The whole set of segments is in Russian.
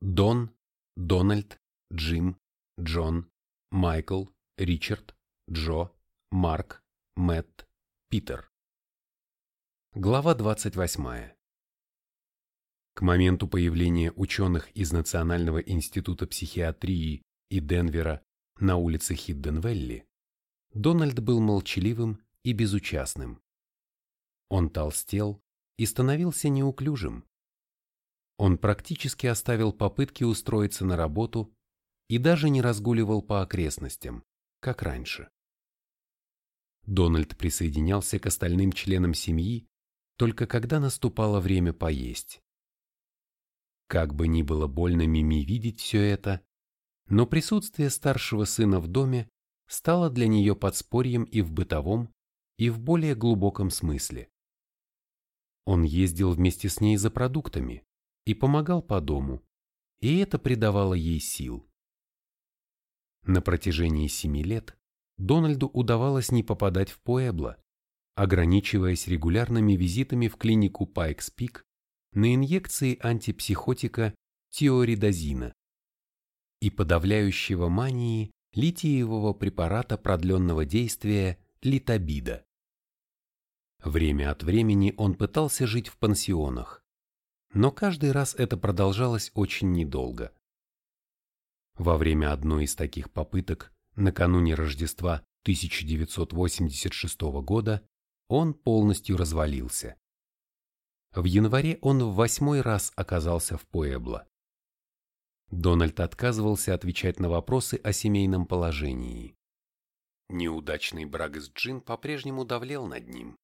Дон, Дональд, Джим, Джон, Майкл, Ричард, Джо, Марк, Мэтт, Питер. Глава 28. К моменту появления ученых из Национального института психиатрии и Денвера на улице Хидденвелли, Дональд был молчаливым и безучастным. Он толстел и становился неуклюжим. Он практически оставил попытки устроиться на работу и даже не разгуливал по окрестностям, как раньше. Дональд присоединялся к остальным членам семьи только когда наступало время поесть. Как бы ни было больно Мими видеть все это, но присутствие старшего сына в доме стало для нее подспорьем и в бытовом, и в более глубоком смысле. Он ездил вместе с ней за продуктами и помогал по дому, и это придавало ей сил. На протяжении семи лет Дональду удавалось не попадать в Пуэбло, ограничиваясь регулярными визитами в клинику Пайкс-Пик на инъекции антипсихотика тиоридозина и подавляющего мании литиевого препарата продленного действия литобида. Время от времени он пытался жить в пансионах, но каждый раз это продолжалось очень недолго. Во время одной из таких попыток накануне Рождества 1986 года он полностью развалился. В январе он в восьмой раз оказался в Пуэбло. Дональд отказывался отвечать на вопросы о семейном положении. Неудачный брак с Джин по-прежнему давлел над ним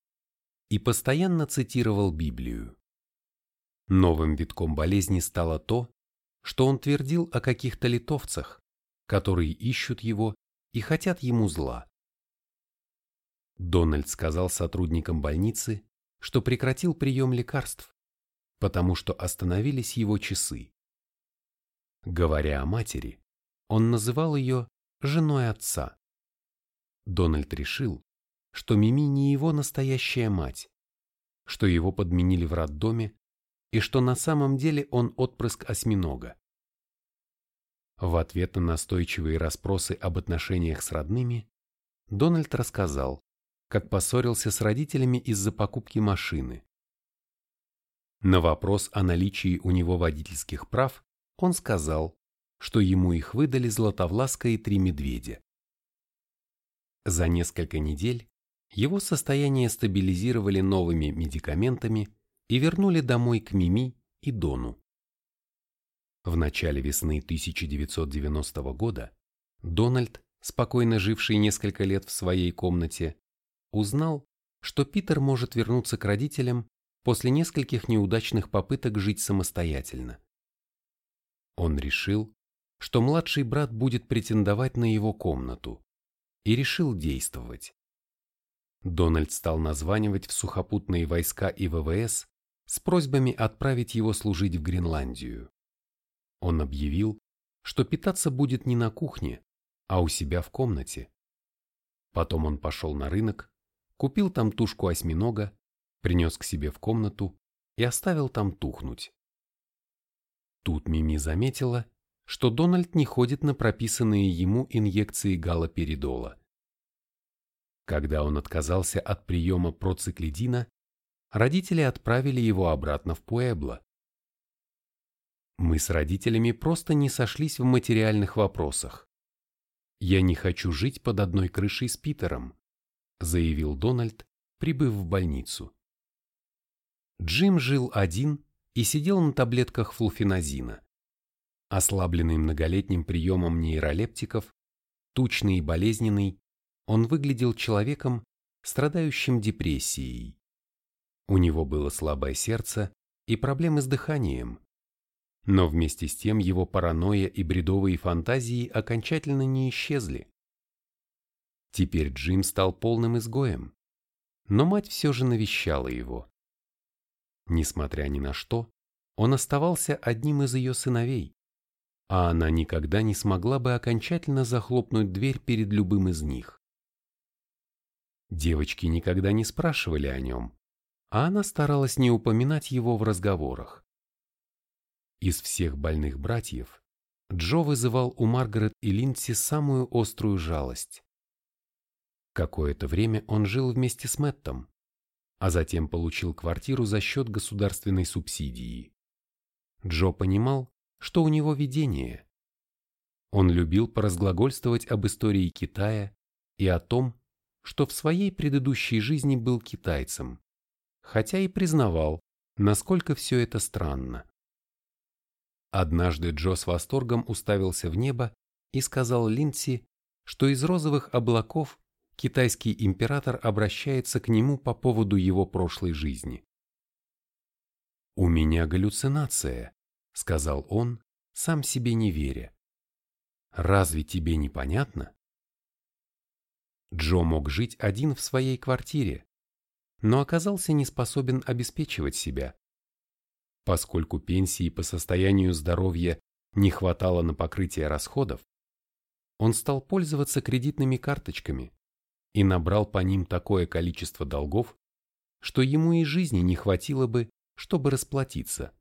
и постоянно цитировал Библию. Новым витком болезни стало то, что он твердил о каких-то литовцах, которые ищут его и хотят ему зла. Дональд сказал сотрудникам больницы, что прекратил прием лекарств, потому что остановились его часы. Говоря о матери, он называл ее женой отца. Дональд решил, что Мими не его настоящая мать, что его подменили в роддоме и что на самом деле он отпрыск осьминога. В ответ на настойчивые расспросы об отношениях с родными, Дональд рассказал, как поссорился с родителями из-за покупки машины. На вопрос о наличии у него водительских прав он сказал, что ему их выдали Златовласка и три медведя. За несколько недель его состояние стабилизировали новыми медикаментами и вернули домой к Мими и Дону. В начале весны 1990 года Дональд, спокойно живший несколько лет в своей комнате, узнал, что Питер может вернуться к родителям после нескольких неудачных попыток жить самостоятельно. Он решил, что младший брат будет претендовать на его комнату, и решил действовать. Дональд стал названивать в сухопутные войска и ВВС с просьбами отправить его служить в Гренландию. Он объявил, что питаться будет не на кухне, а у себя в комнате. Потом он пошел на рынок, купил там тушку осьминога, принес к себе в комнату и оставил там тухнуть. Тут Мими заметила, что Дональд не ходит на прописанные ему инъекции галоперидола. Когда он отказался от приема проциклидина, родители отправили его обратно в Пуэбло. Мы с родителями просто не сошлись в материальных вопросах. «Я не хочу жить под одной крышей с Питером», заявил Дональд, прибыв в больницу. Джим жил один и сидел на таблетках флуфеназина. Ослабленный многолетним приемом нейролептиков, тучный и болезненный, он выглядел человеком, страдающим депрессией. У него было слабое сердце и проблемы с дыханием, но вместе с тем его паранойя и бредовые фантазии окончательно не исчезли. Теперь Джим стал полным изгоем, но мать все же навещала его. Несмотря ни на что, он оставался одним из ее сыновей, а она никогда не смогла бы окончательно захлопнуть дверь перед любым из них. Девочки никогда не спрашивали о нем, а она старалась не упоминать его в разговорах. Из всех больных братьев Джо вызывал у Маргарет и Линдси самую острую жалость. Какое-то время он жил вместе с Мэттом, а затем получил квартиру за счет государственной субсидии. Джо понимал, что у него видение. Он любил поразглагольствовать об истории Китая и о том, что в своей предыдущей жизни был китайцем, хотя и признавал, насколько все это странно. Однажды Джо с восторгом уставился в небо и сказал Линдси, что из розовых облаков китайский император обращается к нему по поводу его прошлой жизни. «У меня галлюцинация», — сказал он, сам себе не веря. «Разве тебе не понятно?» Джо мог жить один в своей квартире, но оказался не способен обеспечивать себя. Поскольку пенсии по состоянию здоровья не хватало на покрытие расходов, он стал пользоваться кредитными карточками и набрал по ним такое количество долгов, что ему и жизни не хватило бы, чтобы расплатиться.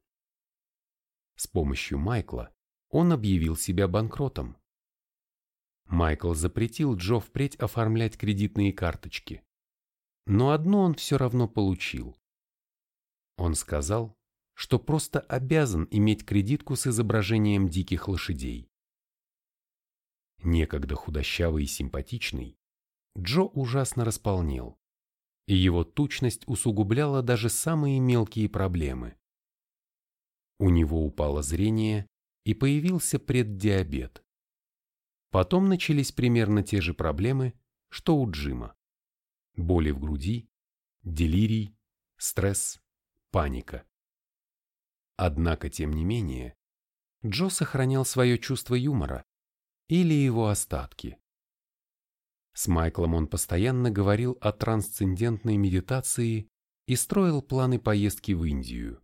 С помощью Майкла он объявил себя банкротом. Майкл запретил Джо впредь оформлять кредитные карточки, но одну он все равно получил. Он сказал, что просто обязан иметь кредитку с изображением диких лошадей. Некогда худощавый и симпатичный, Джо ужасно располнел, и его тучность усугубляла даже самые мелкие проблемы. У него упало зрение и появился преддиабет. Потом начались примерно те же проблемы, что у Джима. Боли в груди, делирий, стресс, паника. Однако, тем не менее, Джо сохранял свое чувство юмора или его остатки. С Майклом он постоянно говорил о трансцендентной медитации и строил планы поездки в Индию.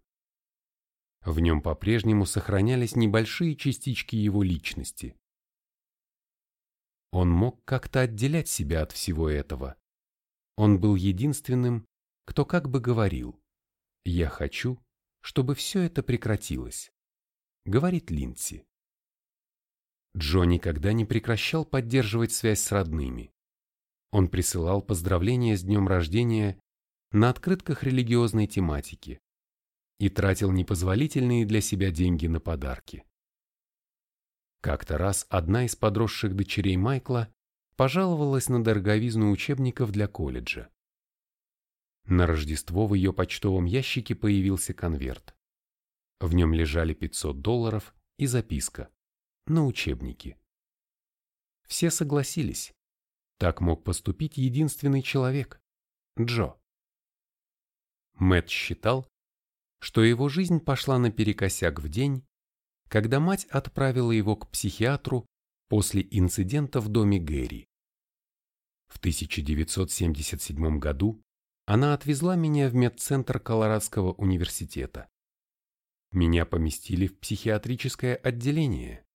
В нем по-прежнему сохранялись небольшие частички его личности. Он мог как-то отделять себя от всего этого. Он был единственным, кто как бы говорил «Я хочу, чтобы все это прекратилось», — говорит Линдси. Джо никогда не прекращал поддерживать связь с родными. Он присылал поздравления с днем рождения на открытках религиозной тематики и тратил непозволительные для себя деньги на подарки. Как-то раз одна из подросших дочерей Майкла пожаловалась на дороговизну учебников для колледжа. На Рождество в ее почтовом ящике появился конверт. В нем лежали 500 долларов и записка на учебники. Все согласились. Так мог поступить единственный человек – Джо. Мэтт считал, что его жизнь пошла наперекосяк в день, когда мать отправила его к психиатру после инцидента в доме Гэри. В 1977 году она отвезла меня в медцентр Колорадского университета. Меня поместили в психиатрическое отделение.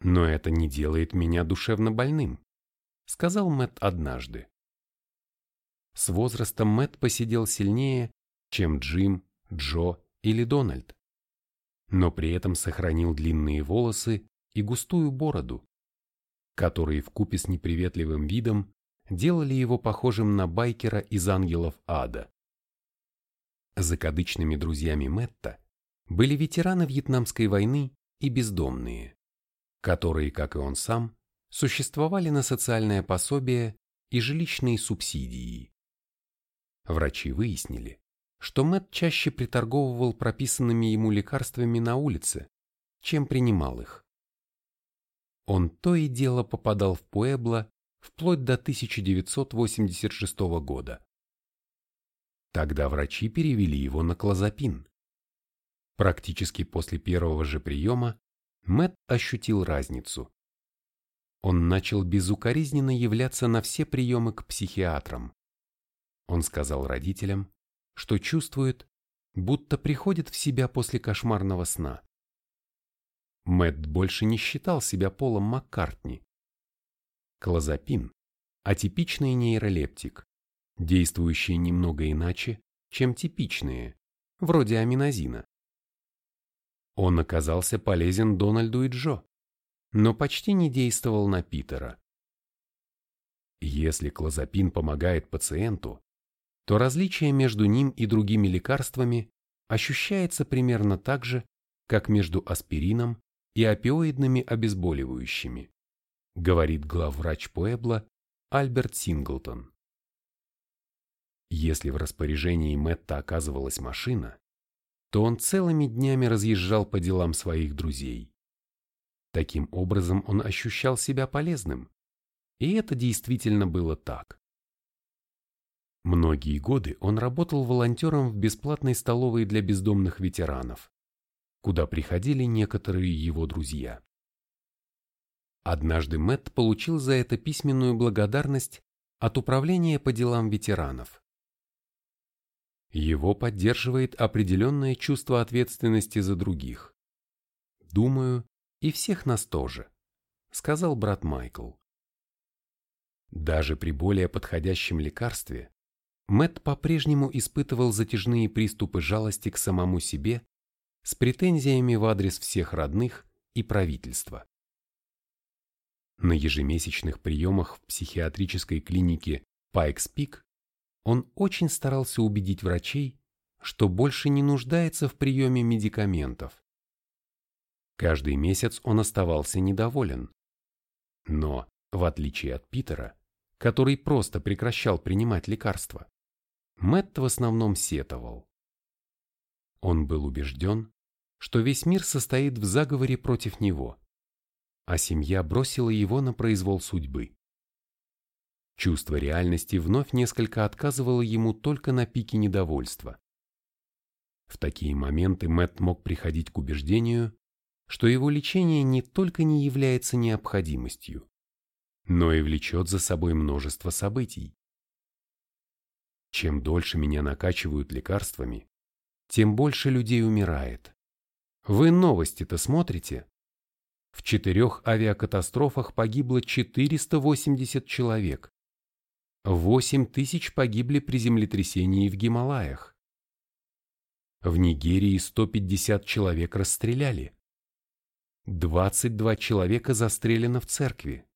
Но это не делает меня душевно больным, сказал Мэт однажды. С возрастом Мэт посидел сильнее, чем Джим, Джо или Дональд, но при этом сохранил длинные волосы и густую бороду, которые вкупе с неприветливым видом делали его похожим на байкера из «Ангелов ада». Закадычными друзьями Мэтта были ветераны Вьетнамской войны и бездомные, которые, как и он сам, существовали на социальное пособие и жилищные субсидии. Врачи выяснили, что Мэтт чаще приторговывал прописанными ему лекарствами на улице, чем принимал их. Он то и дело попадал в Пуэбло вплоть до 1986 года. Тогда врачи перевели его на клозапин. Практически после первого же приема Мэтт ощутил разницу. Он начал безукоризненно являться на все приемы к психиатрам. Он сказал родителям, что чувствует, будто приходит в себя после кошмарного сна. Мэтт больше не считал себя Полом Маккартни, Клозапин – атипичный нейролептик, действующий немного иначе, чем типичные, вроде аминозина. Он оказался полезен Дональду и Джо, но почти не действовал на Питера. Если клозапин помогает пациенту, то различие между ним и другими лекарствами ощущается примерно так же, как между аспирином и опиоидными обезболивающими, говорит главврач Пуэбла Альберт Синглтон. Если в распоряжении Мэтта оказывалась машина, то он целыми днями разъезжал по делам своих друзей. Таким образом он ощущал себя полезным, и это действительно было так. Многие годы он работал волонтером в бесплатной столовой для бездомных ветеранов, куда приходили некоторые его друзья. Однажды Мэтт получил за это письменную благодарность от Управления по делам ветеранов. Его поддерживает определенное чувство ответственности за других. Думаю, и всех нас тоже, сказал брат Майкл. Даже при более подходящем лекарстве Мэтт по-прежнему испытывал затяжные приступы жалости к самому себе с претензиями в адрес всех родных и правительства. На ежемесячных приемах в психиатрической клинике Пайкс Пик он очень старался убедить врачей, что больше не нуждается в приеме медикаментов. Каждый месяц он оставался недоволен. Но, в отличие от Питера, который просто прекращал принимать лекарства, Мэтт в основном сетовал. Он был убежден, что весь мир состоит в заговоре против него, а семья бросила его на произвол судьбы. Чувство реальности вновь несколько отказывало ему только на пике недовольства. В такие моменты Мэтт мог приходить к убеждению, что его лечение не только не является необходимостью, но и влечет за собой множество событий. Чем дольше меня накачивают лекарствами, тем больше людей умирает. Вы новости-то смотрите? В четырех авиакатастрофах погибло 480 человек. 8 тысяч погибли при землетрясении в Гималаях. В Нигерии 150 человек расстреляли. 22 человека застрелено в церкви.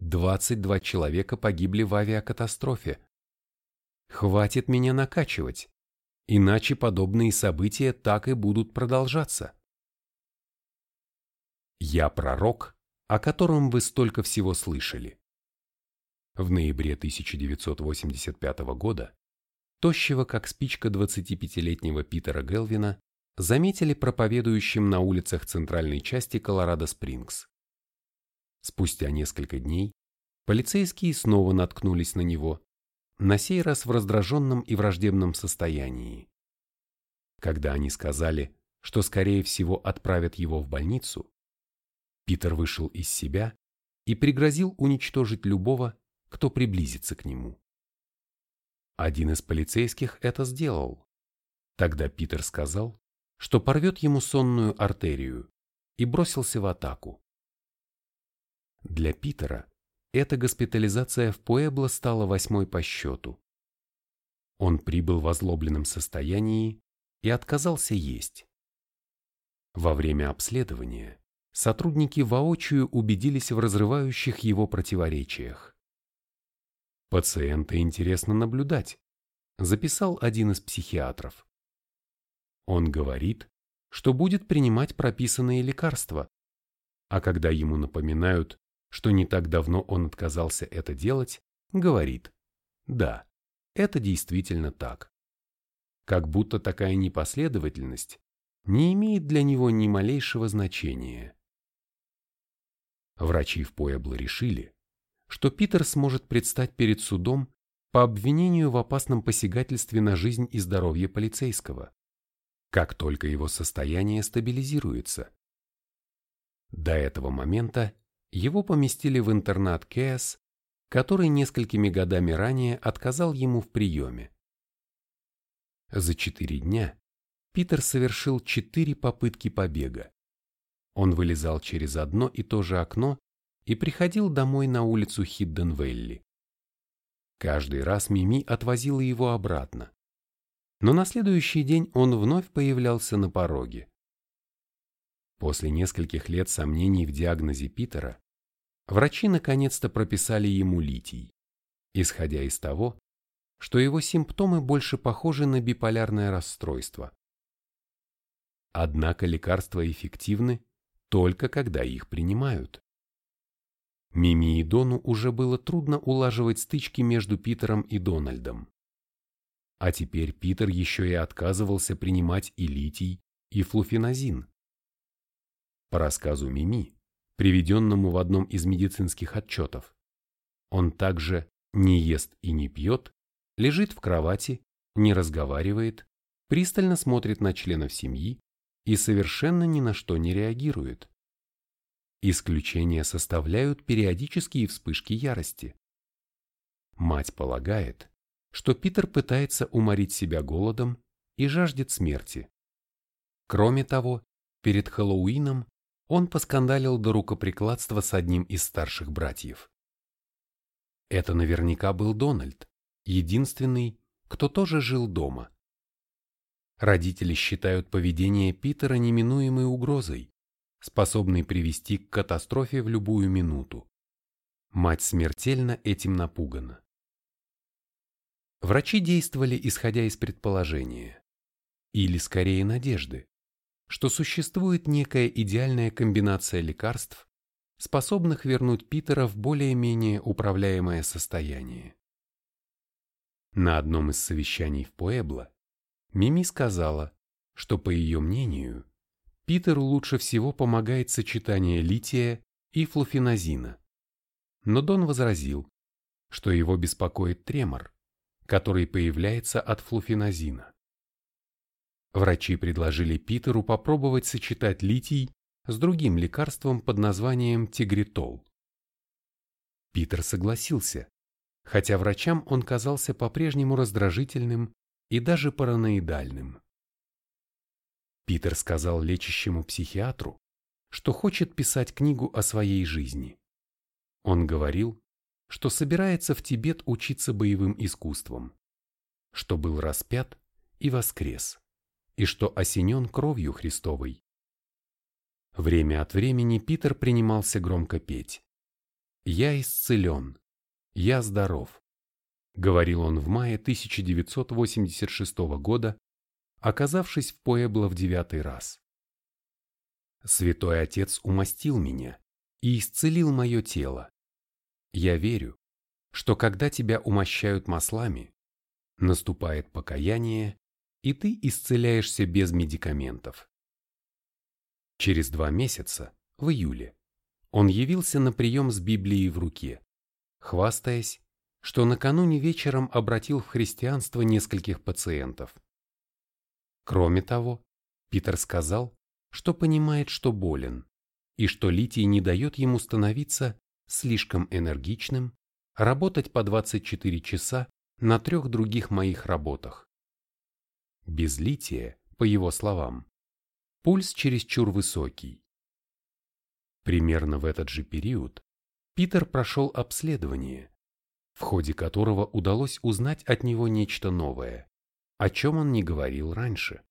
22 человека погибли в авиакатастрофе. Хватит меня накачивать, иначе подобные события так и будут продолжаться. Я пророк, о котором вы столько всего слышали. В ноябре 1985 года тощего как спичка 25-летнего Питера Гелвина заметили проповедующим на улицах центральной части Колорадо-Спрингс. Спустя несколько дней полицейские снова наткнулись на него, на сей раз в раздраженном и враждебном состоянии. Когда они сказали, что скорее всего отправят его в больницу, Питер вышел из себя и пригрозил уничтожить любого, кто приблизится к нему. Один из полицейских это сделал. Тогда Питер сказал, что порвет ему сонную артерию, и бросился в атаку. Для Питера эта госпитализация в Пуэбло стала восьмой по счету. Он прибыл в озлобленном состоянии и отказался есть. Во время обследования сотрудники воочию убедились в разрывающих его противоречиях. Пациента интересно наблюдать, записал один из психиатров. Он говорит, что будет принимать прописанные лекарства, а когда ему напоминают, что не так давно он отказался это делать, говорит «Да, это действительно так». Как будто такая непоследовательность не имеет для него ни малейшего значения. Врачи в Пуэбло решили, что Питер сможет предстать перед судом по обвинению в опасном посягательстве на жизнь и здоровье полицейского как только его состояние стабилизируется. До этого момента его поместили в интернат КС, который несколькими годами ранее отказал ему в приеме. За четыре дня Питер совершил четыре попытки побега. Он вылезал через одно и то же окно и приходил домой на улицу Хидденвелли. Каждый раз Мими отвозила его обратно. Но на следующий день он вновь появлялся на пороге. После нескольких лет сомнений в диагнозе Питера, врачи наконец-то прописали ему литий, исходя из того, что его симптомы больше похожи на биполярное расстройство. Однако лекарства эффективны только когда их принимают. Мими и Дону уже было трудно улаживать стычки между Питером и Дональдом. А теперь Питер еще и отказывался принимать и литий, и флуфеназин. По рассказу Мими, приведенному в одном из медицинских отчетов, он также не ест и не пьет, лежит в кровати, не разговаривает, пристально смотрит на членов семьи и совершенно ни на что не реагирует. Исключения составляют периодические вспышки ярости. Мать полагает, что Питер пытается уморить себя голодом и жаждет смерти. Кроме того, перед Хэллоуином он поскандалил до рукоприкладства с одним из старших братьев. Это наверняка был Дональд, единственный, кто тоже жил дома. Родители считают поведение Питера неминуемой угрозой, способной привести к катастрофе в любую минуту. Мать смертельно этим напугана. Врачи действовали исходя из предположения, или скорее надежды, что существует некая идеальная комбинация лекарств, способных вернуть Питера в более-менее управляемое состояние. На одном из совещаний в Пуэбло Мими сказала, что, по ее мнению, Питеру лучше всего помогает сочетание лития и флуфеназина. Но Дон возразил, что его беспокоит тремор, который появляется от флуфеназина. Врачи предложили Питеру попробовать сочетать литий с другим лекарством под названием тигритол. Питер согласился, хотя врачам он казался по-прежнему раздражительным и даже параноидальным. Питер сказал лечащему психиатру, что хочет писать книгу о своей жизни. Он говорил, что собирается в Тибет учиться боевым искусствам, что был распят и воскрес и что осенен кровью Христовой. Время от времени Питер принимался громко петь. «Я исцелен, я здоров», — говорил он в мае 1986 года, оказавшись в Пуэбло в девятый раз. «Святой Отец умастил меня и исцелил мое тело. Я верю, что когда тебя умощают маслами, наступает покаяние и ты исцеляешься без медикаментов. Через два месяца, в июле, он явился на прием с Библией в руке, хвастаясь, что накануне вечером обратил в христианство нескольких пациентов. Кроме того, Питер сказал, что понимает, что болен, и что литий не дает ему становиться слишком энергичным, работать по 24 часа на трех других моих работах. Без лития, по его словам, пульс чересчур высокий. Примерно в этот же период Питер прошел обследование, в ходе которого удалось узнать от него нечто новое, о чем он не говорил раньше.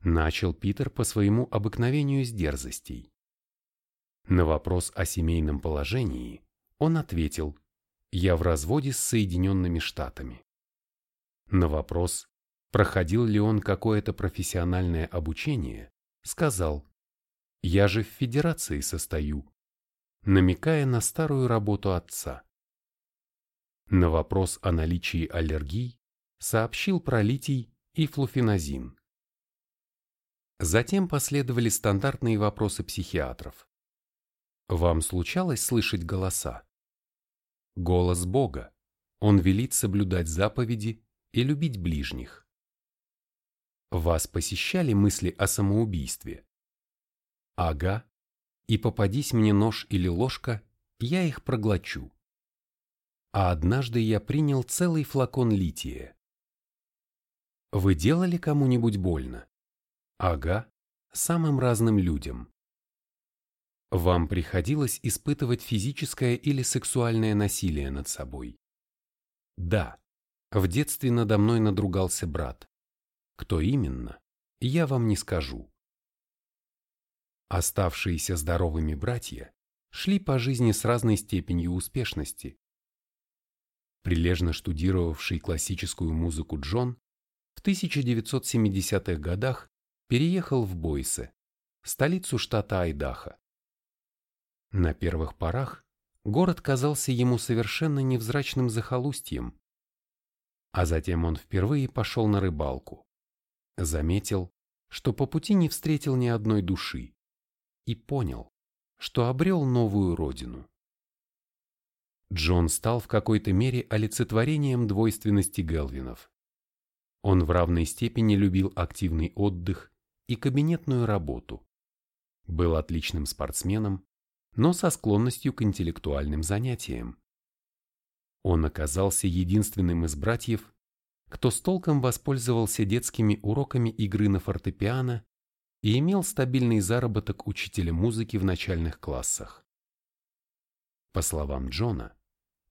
Начал Питер по своему обыкновению с дерзостей. На вопрос о семейном положении он ответил «Я в разводе с Соединенными Штатами». На вопрос проходил ли он какое-то профессиональное обучение, сказал «Я же в федерации состою», намекая на старую работу отца. На вопрос о наличии аллергий сообщил про литий и флуфеназин. Затем последовали стандартные вопросы психиатров. Вам случалось слышать голоса? Голос Бога. Он велит соблюдать заповеди и любить ближних. Вас посещали мысли о самоубийстве? Ага. И попадись мне нож или ложка, я их проглочу. А однажды я принял целый флакон лития. Вы делали кому-нибудь больно? Ага, самым разным людям. Вам приходилось испытывать физическое или сексуальное насилие над собой? Да, в детстве надо мной надругался брат. Кто именно, я вам не скажу. Оставшиеся здоровыми братья шли по жизни с разной степенью успешности. Прилежно штудировавший классическую музыку Джон в 1970-х годах переехал в Бойсе, столицу штата Айдахо. На первых порах город казался ему совершенно невзрачным захолустьем, а затем он впервые пошел на рыбалку. Заметил, что по пути не встретил ни одной души, и понял, что обрел новую родину. Джон стал в какой-то мере олицетворением двойственности Гелвинов. Он в равной степени любил активный отдых и кабинетную работу. Был отличным спортсменом, но со склонностью к интеллектуальным занятиям. Он оказался единственным из братьев, кто с толком воспользовался детскими уроками игры на фортепиано и имел стабильный заработок учителя музыки в начальных классах. По словам Джона,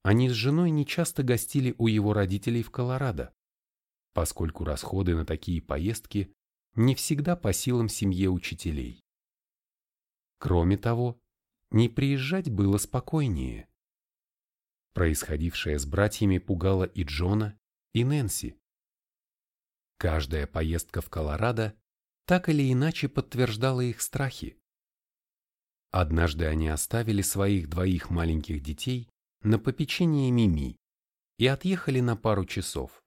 они с женой нечасто гостили у его родителей в Колорадо, поскольку расходы на такие поездки не всегда по силам семье учителей. Кроме того, не приезжать было спокойнее. Происходившее с братьями пугало и Джона, и Нэнси. Каждая поездка в Колорадо так или иначе подтверждала их страхи. Однажды они оставили своих двоих маленьких детей на попечение Мими и отъехали на пару часов.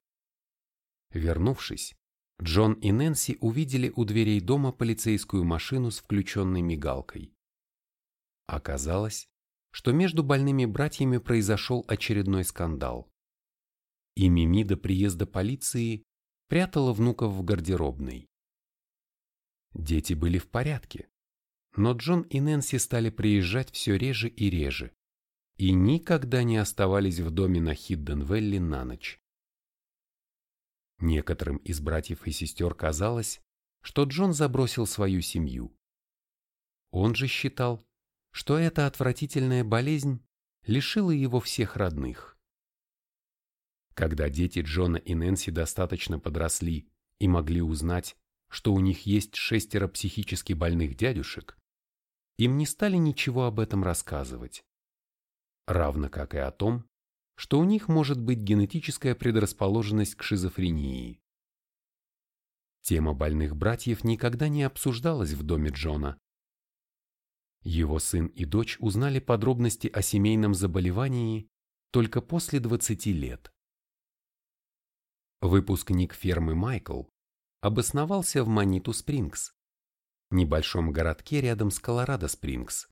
Вернувшись, Джон и Нэнси увидели у дверей дома полицейскую машину с включенной мигалкой. Оказалось, что между больными братьями произошел очередной скандал. И Мими до приезда полиции прятала внуков в гардеробной. Дети были в порядке, но Джон и Нэнси стали приезжать все реже и реже и никогда не оставались в доме на Хидденвелли на ночь. Некоторым из братьев и сестер казалось, что Джон забросил свою семью. Он же считал, что эта отвратительная болезнь лишила его всех родных. Когда дети Джона и Нэнси достаточно подросли и могли узнать, что у них есть шестеро психически больных дядюшек, им не стали ничего об этом рассказывать. Равно как и о том, что у них может быть генетическая предрасположенность к шизофрении. Тема больных братьев никогда не обсуждалась в доме Джона. Его сын и дочь узнали подробности о семейном заболевании только после 20 лет. Выпускник фермы Майкл обосновался в Маниту-Спрингс, небольшом городке рядом с Колорадо-Спрингс,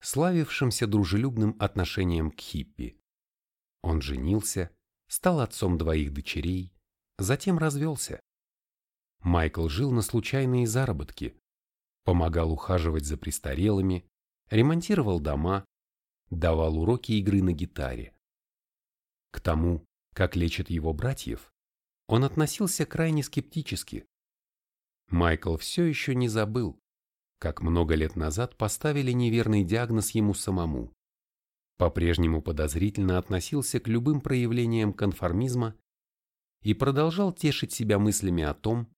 славившемся дружелюбным отношением к хиппи. Он женился, стал отцом двоих дочерей, затем развелся. Майкл жил на случайные заработки, помогал ухаживать за престарелыми, ремонтировал дома, давал уроки игры на гитаре. К тому, как лечат его братьев, он относился крайне скептически. Майкл все еще не забыл, как много лет назад поставили неверный диагноз ему самому. По-прежнему подозрительно относился к любым проявлениям конформизма и продолжал тешить себя мыслями о том,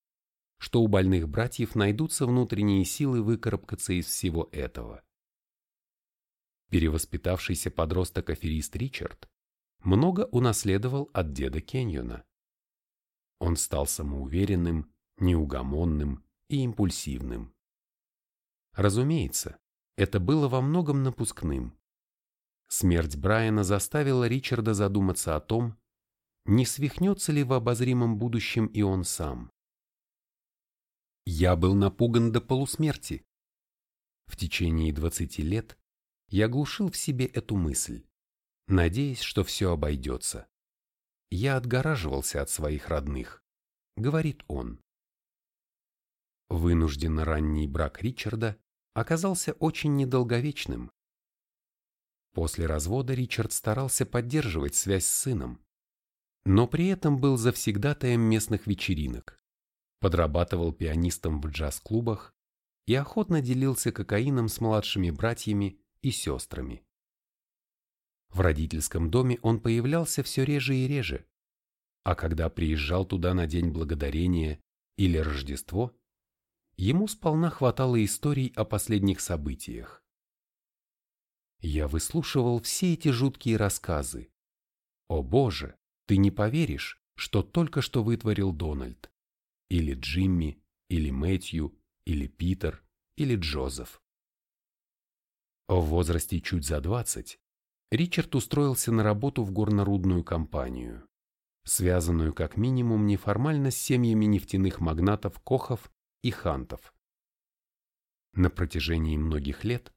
что у больных братьев найдутся внутренние силы выкарабкаться из всего этого. Перевоспитавшийся подросток-аферист Ричард много унаследовал от деда Кеньона. Он стал самоуверенным, неугомонным и импульсивным. Разумеется, это было во многом напускным. Смерть Брайана заставила Ричарда задуматься о том, не свихнется ли в обозримом будущем и он сам. Я был напуган до полусмерти. В течение двадцати лет я глушил в себе эту мысль, надеясь, что все обойдется я отгораживался от своих родных, говорит он. Вынужденно ранний брак Ричарда оказался очень недолговечным. После развода Ричард старался поддерживать связь с сыном, но при этом был завсегдатаем местных вечеринок, подрабатывал пианистом в джаз-клубах и охотно делился кокаином с младшими братьями и сестрами. В родительском доме он появлялся все реже и реже, а когда приезжал туда на День Благодарения или Рождество, ему сполна хватало историй о последних событиях. Я выслушивал все эти жуткие рассказы. О боже, ты не поверишь, что только что вытворил Дональд. Или Джимми, или Мэтью, или Питер, или Джозеф. В возрасте чуть за двадцать Ричард устроился на работу в горнорудную компанию, связанную как минимум неформально с семьями нефтяных магнатов Кохов и Хантов. На протяжении многих лет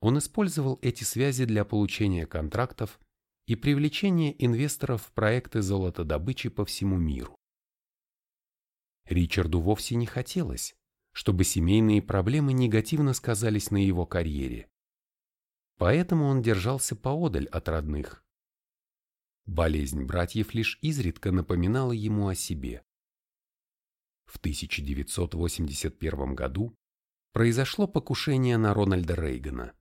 он использовал эти связи для получения контрактов и привлечения инвесторов в проекты золотодобычи по всему миру. Ричарду вовсе не хотелось, чтобы семейные проблемы негативно сказались на его карьере. Поэтому он держался поодаль от родных. Болезнь братьев лишь изредка напоминала ему о себе. В 1981 году произошло покушение на Рональда Рейгана.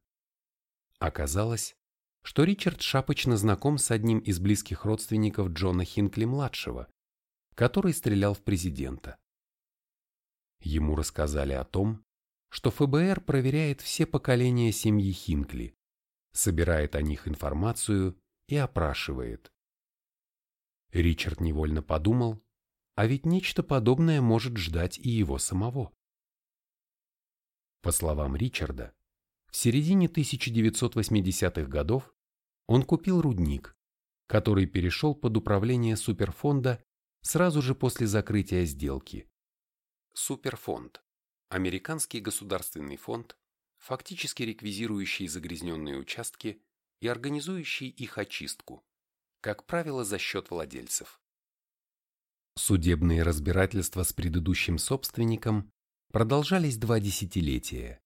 Оказалось, что Ричард шапочно знаком с одним из близких родственников Джона Хинкли-младшего, который стрелял в президента. Ему рассказали о том, что ФБР проверяет все поколения семьи Хинкли, собирает о них информацию и опрашивает. Ричард невольно подумал, а ведь нечто подобное может ждать и его самого. По словам Ричарда, в середине 1980-х годов он купил рудник, который перешел под управление суперфонда сразу же после закрытия сделки. Суперфонд – американский государственный фонд, фактически реквизирующий загрязненные участки и организующий их очистку, как правило, за счет владельцев. Судебные разбирательства с предыдущим собственником продолжались два десятилетия,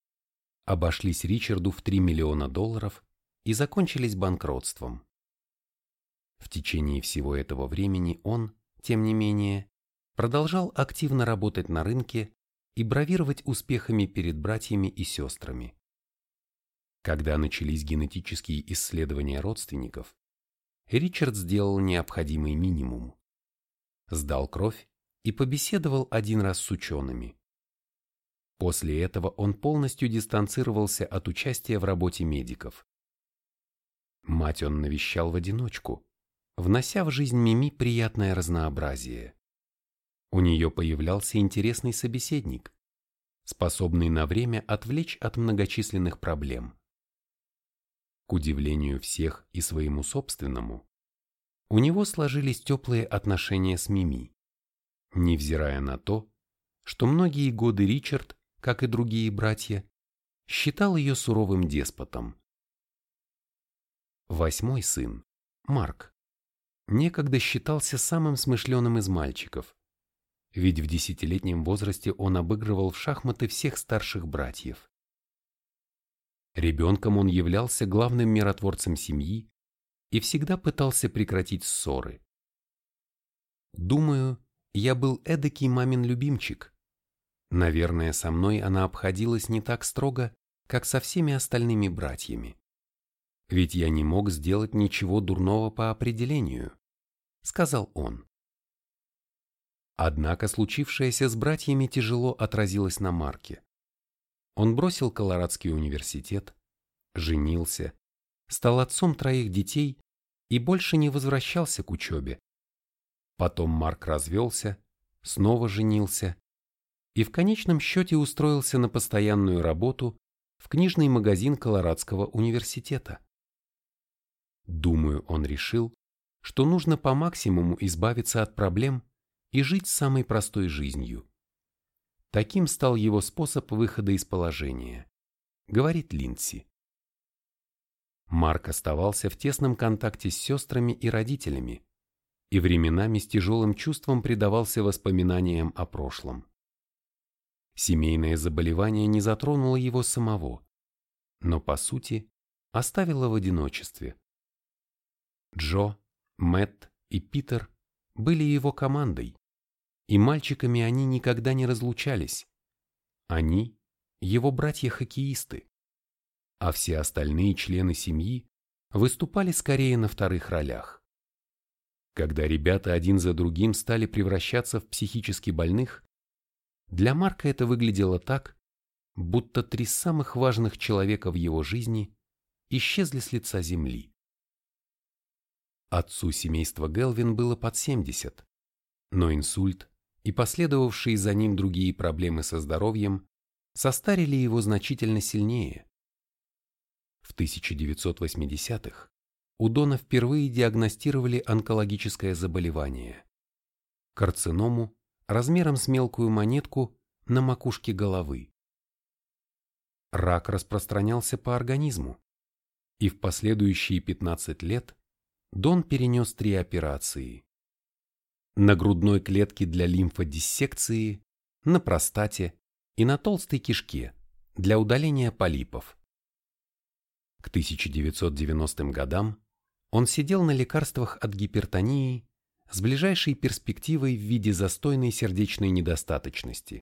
обошлись Ричарду в 3 миллиона долларов и закончились банкротством. В течение всего этого времени он, тем не менее, продолжал активно работать на рынке и бравировать успехами перед братьями и сестрами. Когда начались генетические исследования родственников, Ричард сделал необходимый минимум. Сдал кровь и побеседовал один раз с учеными. После этого он полностью дистанцировался от участия в работе медиков. Мать он навещал в одиночку, внося в жизнь Мими приятное разнообразие. У нее появлялся интересный собеседник, способный на время отвлечь от многочисленных проблем. К удивлению всех и своему собственному, у него сложились теплые отношения с Мими, невзирая на то, что многие годы Ричард, как и другие братья, считал ее суровым деспотом. Восьмой сын, Марк, некогда считался самым смышленым из мальчиков, ведь в десятилетнем возрасте он обыгрывал в шахматы всех старших братьев. Ребенком он являлся главным миротворцем семьи и всегда пытался прекратить ссоры. Думаю, я был эдакий мамин любимчик. Наверное, со мной она обходилась не так строго, как со всеми остальными братьями. Ведь я не мог сделать ничего дурного по определению, сказал он. Однако случившееся с братьями тяжело отразилось на Марке. Он бросил Колорадский университет, женился, стал отцом троих детей и больше не возвращался к учебе. Потом Марк развелся, снова женился и в конечном счете устроился на постоянную работу в книжный магазин Колорадского университета. Думаю, он решил, что нужно по максимуму избавиться от проблем, и жить самой простой жизнью. Таким стал его способ выхода из положения, говорит Линдси. Марк оставался в тесном контакте с сестрами и родителями и временами с тяжелым чувством предавался воспоминаниям о прошлом. Семейное заболевание не затронуло его самого, но, по сути, оставило в одиночестве. Джо, Мэтт и Питер были его командой, и мальчиками они никогда не разлучались. Они – его братья-хоккеисты, а все остальные члены семьи выступали скорее на вторых ролях. Когда ребята один за другим стали превращаться в психически больных, Для Марка это выглядело так, будто три самых важных человека в его жизни исчезли с лица земли. Отцу семейства Гелвин было под 70, но инсульт и последовавшие за ним другие проблемы со здоровьем состарили его значительно сильнее. В 1980-х у Дона впервые диагностировали онкологическое заболевание – карциному размером с мелкую монетку на макушке головы. Рак распространялся по организму, и в последующие 15 лет Дон перенес три операции. На грудной клетке для лимфодиссекции, на простате и на толстой кишке для удаления полипов. К 1990 годам он сидел на лекарствах от гипертонии с ближайшей перспективой в виде застойной сердечной недостаточности.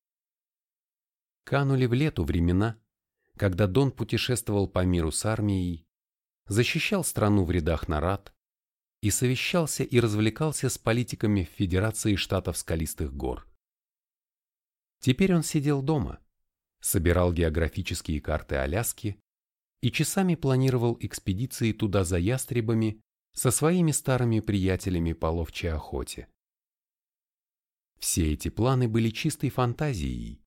Канули в лету времена, когда Дон путешествовал по миру с армией, защищал страну в рядах нарад и совещался и развлекался с политиками в Федерации штатов Скалистых гор. Теперь он сидел дома, собирал географические карты Аляски и часами планировал экспедиции туда за ястребами со своими старыми приятелями по ловчей охоте. Все эти планы были чистой фантазией.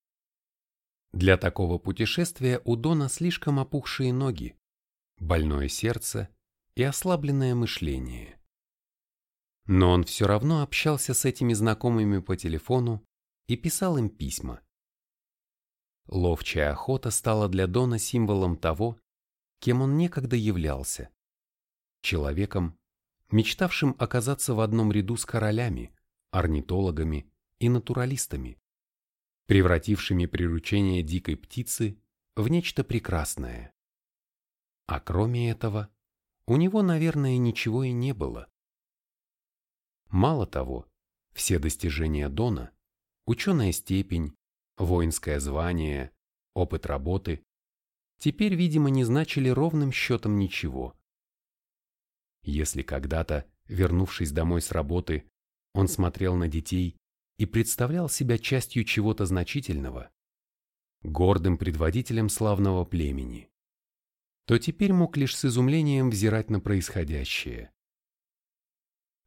Для такого путешествия у Дона слишком опухшие ноги, больное сердце и ослабленное мышление. Но он все равно общался с этими знакомыми по телефону и писал им письма. Ловчая охота стала для Дона символом того, кем он некогда являлся. Человеком, мечтавшим оказаться в одном ряду с королями, орнитологами и натуралистами, превратившими приручение дикой птицы в нечто прекрасное. А кроме этого, у него, наверное, ничего и не было. Мало того, все достижения Дона, ученая степень, воинское звание, опыт работы теперь, видимо, не значили ровным счетом ничего. Если когда-то, вернувшись домой с работы, он смотрел на детей и представлял себя частью чего-то значительного, гордым предводителем славного племени, то теперь мог лишь с изумлением взирать на происходящее.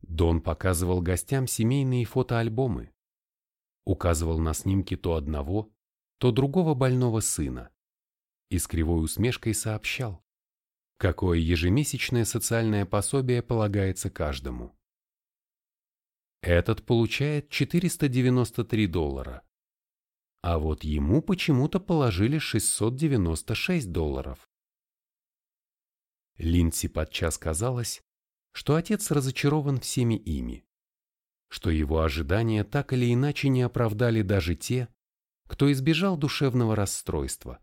Дон показывал гостям семейные фотоальбомы, указывал на снимки то одного, то другого больного сына, и с кривой усмешкой сообщал, какое ежемесячное социальное пособие полагается каждому. Этот получает 493 доллара, а вот ему почему-то положили 696 долларов. Линдси подчас казалось, что отец разочарован всеми ими, что его ожидания так или иначе не оправдали даже те, кто избежал душевного расстройства.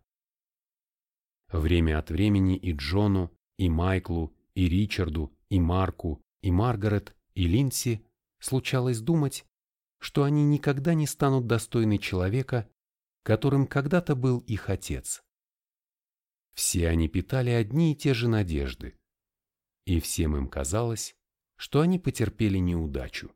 Время от времени и Джону, и Майклу, и Ричарду, и Марку, и Маргарет, и Линси случалось думать, что они никогда не станут достойны человека, которым когда-то был их отец. Все они питали одни и те же надежды, и всем им казалось, что они потерпели неудачу.